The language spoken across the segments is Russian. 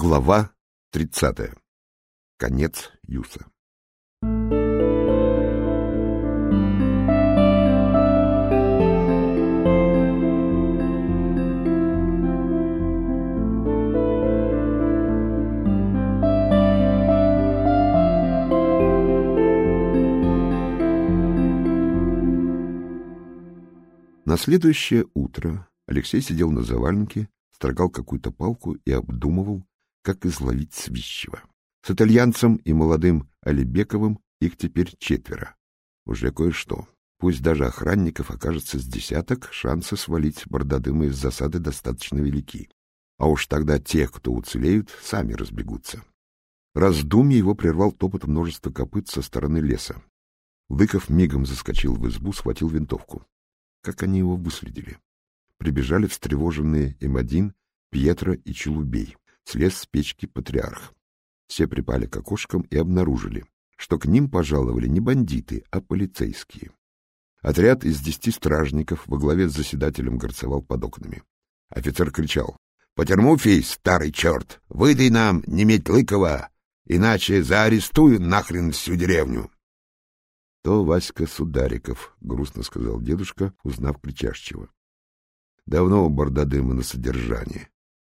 Глава 30. Конец Юса. На следующее утро Алексей сидел на заваленке, строгал какую-то палку и обдумывал, как изловить свищего. С итальянцем и молодым Алибековым их теперь четверо. Уже кое-что. Пусть даже охранников окажется с десяток, шансы свалить Бардадыма из засады достаточно велики. А уж тогда те, кто уцелеют, сами разбегутся. Раздумье его прервал топот множества копыт со стороны леса. Лыков мигом заскочил в избу, схватил винтовку. Как они его выследили? Прибежали встревоженные им один, Пьетро и Челубей слез с печки патриарх. Все припали к окошкам и обнаружили, что к ним пожаловали не бандиты, а полицейские. Отряд из десяти стражников во главе с заседателем горцевал под окнами. Офицер кричал. — Потермуфий, старый черт, выдай нам неметь Лыкова, иначе заарестую нахрен всю деревню. — То Васька Судариков, — грустно сказал дедушка, узнав кричащего. — Давно у Бардадыма на содержании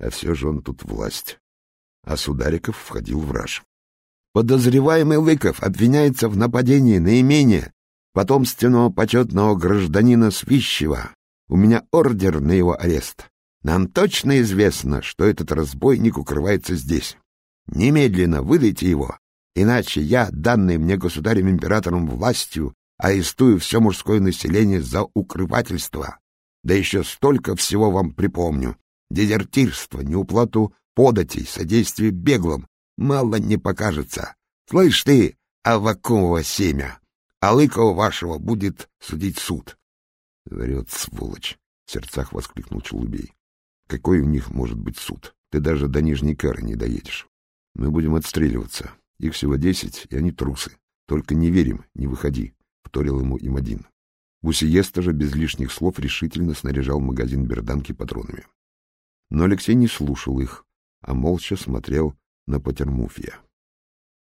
а все же он тут власть. А Судариков входил в раж. Подозреваемый Лыков обвиняется в нападении на имение потомственного почетного гражданина Свищева. У меня ордер на его арест. Нам точно известно, что этот разбойник укрывается здесь. Немедленно выдайте его, иначе я, данной мне государем-императором властью, арестую все мужское население за укрывательство. Да еще столько всего вам припомню, дезертирство, неуплату податей, содействие беглым. Мало не покажется. Слышь ты, Авакумова семя, а Лыкова вашего будет судить суд. — Врет, сволочь! — в сердцах воскликнул Челубей. — Какой у них может быть суд? Ты даже до Нижней Кары не доедешь. Мы будем отстреливаться. Их всего десять, и они трусы. Только не верим, не выходи, — вторил ему им один. Бусиеста же без лишних слов решительно снаряжал магазин берданки патронами. Но Алексей не слушал их, а молча смотрел на Патермуфия.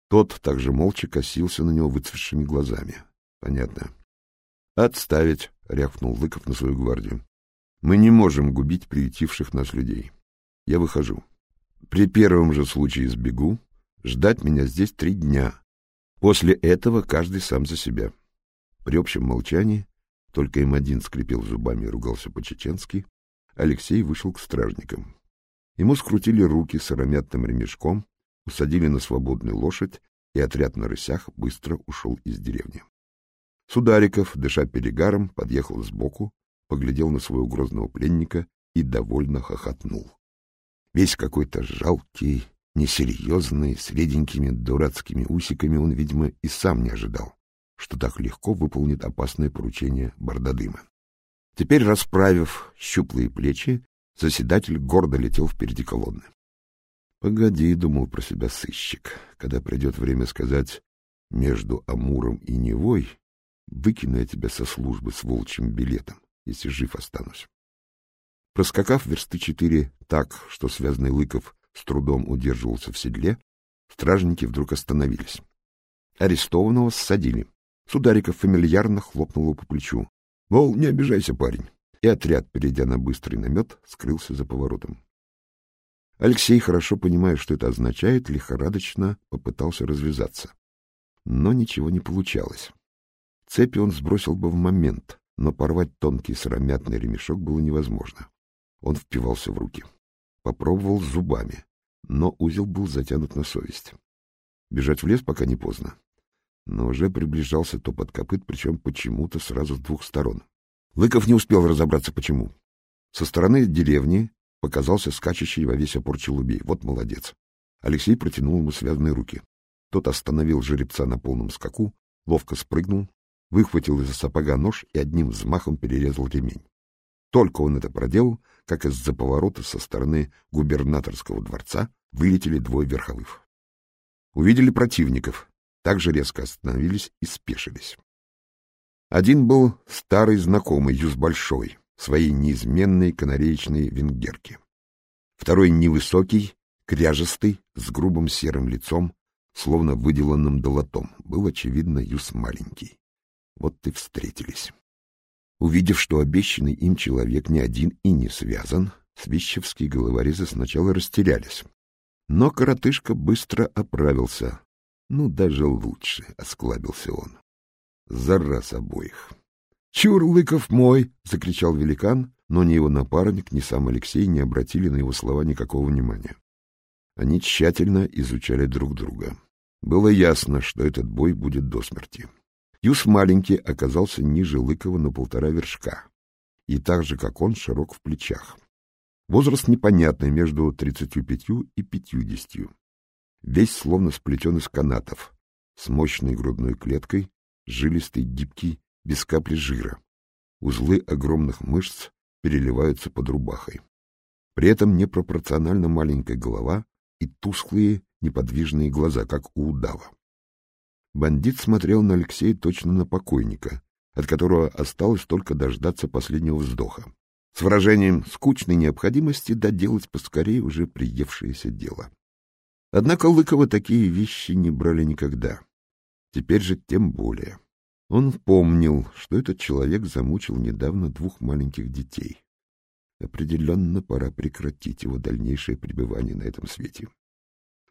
Тот также молча косился на него выцветшими глазами. Понятно. «Отставить!» — рявкнул Лыков на свою гвардию. «Мы не можем губить приютивших нас людей. Я выхожу. При первом же случае сбегу. Ждать меня здесь три дня. После этого каждый сам за себя». При общем молчании только им один скрипел зубами и ругался по-чеченски, Алексей вышел к стражникам. Ему скрутили руки сыромятным ремешком, усадили на свободную лошадь, и отряд на рысях быстро ушел из деревни. Судариков, дыша перегаром, подъехал сбоку, поглядел на своего грозного пленника и довольно хохотнул. Весь какой-то жалкий, несерьезный, с реденькими дурацкими усиками он, видимо, и сам не ожидал, что так легко выполнит опасное поручение Бардадыма. Теперь, расправив щуплые плечи, заседатель гордо летел впереди колонны. «Погоди», — думал про себя сыщик, — «когда придет время сказать между Амуром и Невой, выкину я тебя со службы с волчьим билетом, если жив останусь». Проскакав версты четыре так, что связанный Лыков с трудом удерживался в седле, стражники вдруг остановились. Арестованного ссадили. Судариков фамильярно хлопнул его по плечу. Мол, не обижайся, парень. И отряд, перейдя на быстрый намет, скрылся за поворотом. Алексей, хорошо понимая, что это означает, лихорадочно попытался развязаться. Но ничего не получалось. Цепи он сбросил бы в момент, но порвать тонкий сыромятный ремешок было невозможно. Он впивался в руки. Попробовал зубами, но узел был затянут на совесть. Бежать в лес пока не поздно но уже приближался топот копыт, причем почему-то сразу с двух сторон. Лыков не успел разобраться, почему. Со стороны деревни показался скачущий во весь опор челубей. Вот молодец. Алексей протянул ему связанные руки. Тот остановил жеребца на полном скаку, ловко спрыгнул, выхватил из-за сапога нож и одним взмахом перерезал ремень. Только он это проделал, как из-за поворота со стороны губернаторского дворца вылетели двое верховых. Увидели противников, также резко остановились и спешились. Один был старый знакомый Юз Большой, своей неизменной канареечной венгерке. Второй невысокий, кряжестый, с грубым серым лицом, словно выделанным долотом. Был, очевидно, Юс маленький. Вот и встретились. Увидев, что обещанный им человек не один и не связан, свищевские головорезы сначала растерялись. Но коротышка быстро оправился. Ну, даже лучше, — осклабился он. За раз обоих. — Чур, Лыков мой! — закричал великан, но ни его напарник, ни сам Алексей не обратили на его слова никакого внимания. Они тщательно изучали друг друга. Было ясно, что этот бой будет до смерти. Юс маленький оказался ниже Лыкова на полтора вершка, и так же, как он, широк в плечах. Возраст непонятный, между тридцатью пятью и пятьюдесятью. Весь словно сплетен из канатов, с мощной грудной клеткой, жилистый, гибкий, без капли жира. Узлы огромных мышц переливаются под рубахой. При этом непропорционально маленькая голова и тусклые неподвижные глаза, как у удава. Бандит смотрел на Алексея точно на покойника, от которого осталось только дождаться последнего вздоха, с выражением скучной необходимости доделать поскорее уже приевшееся дело. Однако Лыкова такие вещи не брали никогда. Теперь же тем более. Он помнил, что этот человек замучил недавно двух маленьких детей. Определенно пора прекратить его дальнейшее пребывание на этом свете.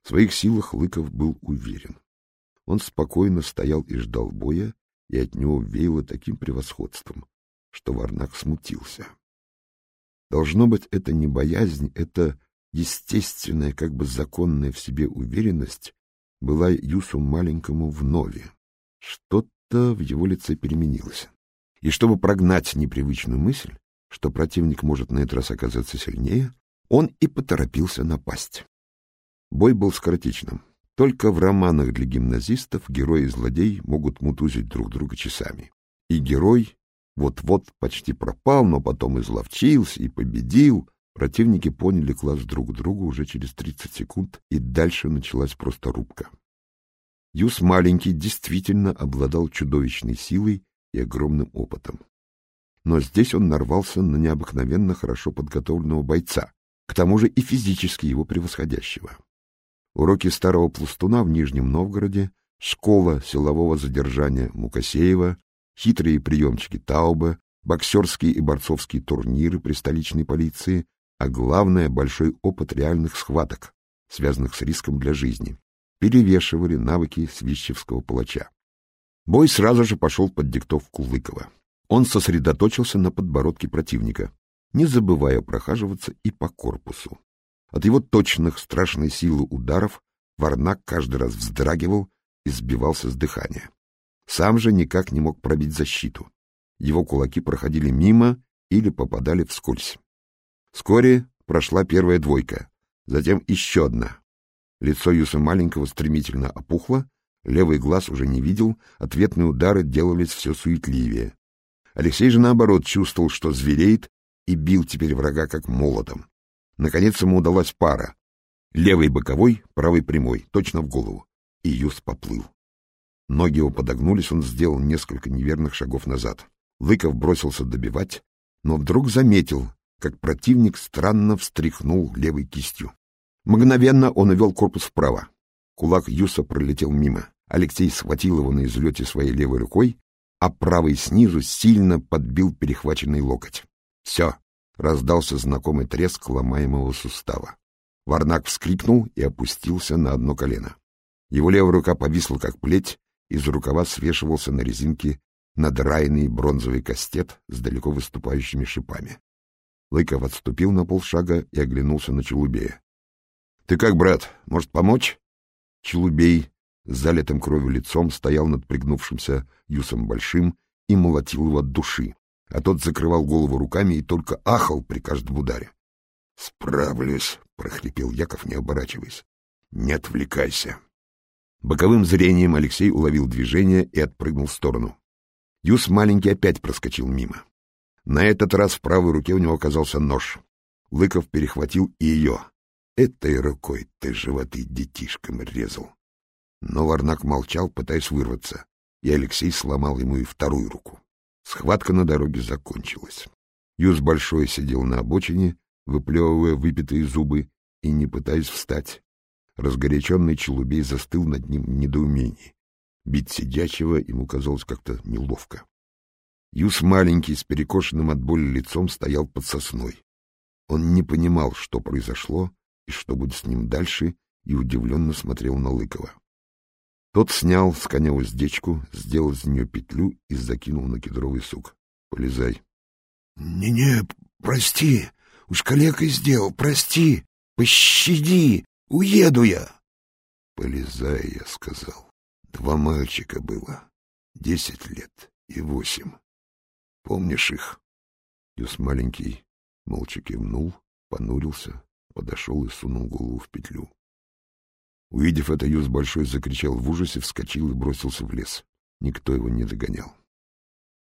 В своих силах Лыков был уверен. Он спокойно стоял и ждал боя, и от него веяло таким превосходством, что Варнак смутился. Должно быть, это не боязнь, это естественная, как бы законная в себе уверенность была Юсу маленькому вновь. Что-то в его лице переменилось. И чтобы прогнать непривычную мысль, что противник может на этот раз оказаться сильнее, он и поторопился напасть. Бой был скоротечным. Только в романах для гимназистов герой и злодей могут мутузить друг друга часами. И герой вот-вот почти пропал, но потом изловчился и победил. Противники поняли класс друг друга уже через 30 секунд, и дальше началась просто рубка. Юс маленький действительно обладал чудовищной силой и огромным опытом. Но здесь он нарвался на необыкновенно хорошо подготовленного бойца, к тому же и физически его превосходящего уроки старого пластуна в Нижнем Новгороде, школа силового задержания Мукасеева, хитрые приемчики Тауба, боксерские и борцовские турниры при столичной полиции, а главное — большой опыт реальных схваток, связанных с риском для жизни, перевешивали навыки свищевского палача. Бой сразу же пошел под диктовку Лыкова. Он сосредоточился на подбородке противника, не забывая прохаживаться и по корпусу. От его точных, страшной силы ударов Варнак каждый раз вздрагивал и сбивался с дыхания. Сам же никак не мог пробить защиту. Его кулаки проходили мимо или попадали вскользь. Вскоре прошла первая двойка, затем еще одна. Лицо Юса маленького стремительно опухло, левый глаз уже не видел, ответные удары делались все суетливее. Алексей же, наоборот, чувствовал, что звереет, и бил теперь врага как молотом. Наконец ему удалась пара. Левый боковой, правый прямой, точно в голову. И Юс поплыл. Ноги его подогнулись, он сделал несколько неверных шагов назад. Лыков бросился добивать, но вдруг заметил, как противник странно встряхнул левой кистью. Мгновенно он увел корпус вправо. Кулак Юса пролетел мимо. Алексей схватил его на излете своей левой рукой, а правый снизу сильно подбил перехваченный локоть. Все, Раздался знакомый треск ломаемого сустава. Варнак вскрикнул и опустился на одно колено. Его левая рука повисла, как плеть, из рукава свешивался на резинке надраенный бронзовый кастет с далеко выступающими шипами. Лыков отступил на полшага и оглянулся на Челубея. — Ты как, брат, может, помочь? Челубей с залитым кровью лицом стоял над пригнувшимся Юсом Большим и молотил его от души а тот закрывал голову руками и только ахал при каждом ударе. — Справлюсь, — прохрипел Яков, не оборачиваясь. — Не отвлекайся. Боковым зрением Алексей уловил движение и отпрыгнул в сторону. Юс маленький опять проскочил мимо. На этот раз в правой руке у него оказался нож. Лыков перехватил и ее. Этой рукой ты животы детишкам резал. Но Варнак молчал, пытаясь вырваться, и Алексей сломал ему и вторую руку. Схватка на дороге закончилась. Юз Большой сидел на обочине, выплевывая выпитые зубы, и не пытаясь встать. Разгоряченный Челубей застыл над ним в недоумении. Бить сидячего ему казалось как-то неловко. Юс маленький, с перекошенным от боли лицом, стоял под сосной. Он не понимал, что произошло и что будет с ним дальше, и удивленно смотрел на Лыкова. Тот снял с коня уздечку, сделал из нее петлю и закинул на кедровый сук. — Полезай. «Не — Не-не, прости, уж калекой сделал, прости, пощади, уеду я. — Полезай, — я сказал. Два мальчика было, десять лет и восемь. Помнишь их? Юс маленький молча кивнул, понурился, подошел и сунул голову в петлю. Увидев это, Юс Большой закричал в ужасе, вскочил и бросился в лес. Никто его не догонял.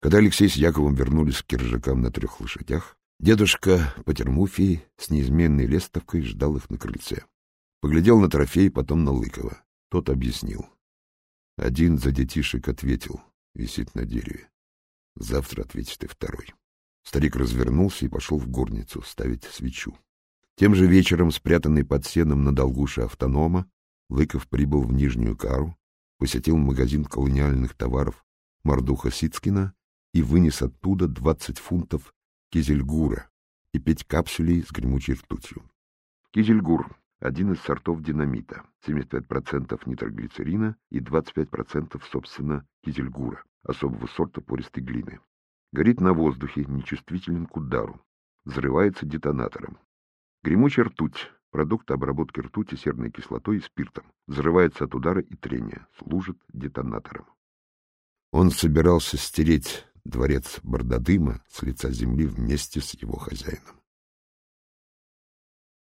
Когда Алексей с Яковом вернулись к киржакам на трех лошадях, дедушка Патермуфий с неизменной лестовкой ждал их на крыльце. Поглядел на трофей, потом на Лыкова. Тот объяснил. Один за детишек ответил, висит на дереве. Завтра ответит и второй. Старик развернулся и пошел в горницу ставить свечу. Тем же вечером, спрятанный под сеном на долгуше автонома, Лыков прибыл в Нижнюю Кару, посетил магазин колониальных товаров Мордуха Сицкина и вынес оттуда двадцать фунтов кизельгура и пять капсулей с гремучей ртутью. Кизельгур — один из сортов динамита, 75% нитроглицерина и 25% собственно кизельгура особого сорта пористой глины. Горит на воздухе, нечувствителен к удару. Взрывается детонатором. Гремучая ртуть, продукт обработки ртути серной кислотой и спиртом, взрывается от удара и трения, служит детонатором. Он собирался стереть дворец Бардадыма с лица земли вместе с его хозяином.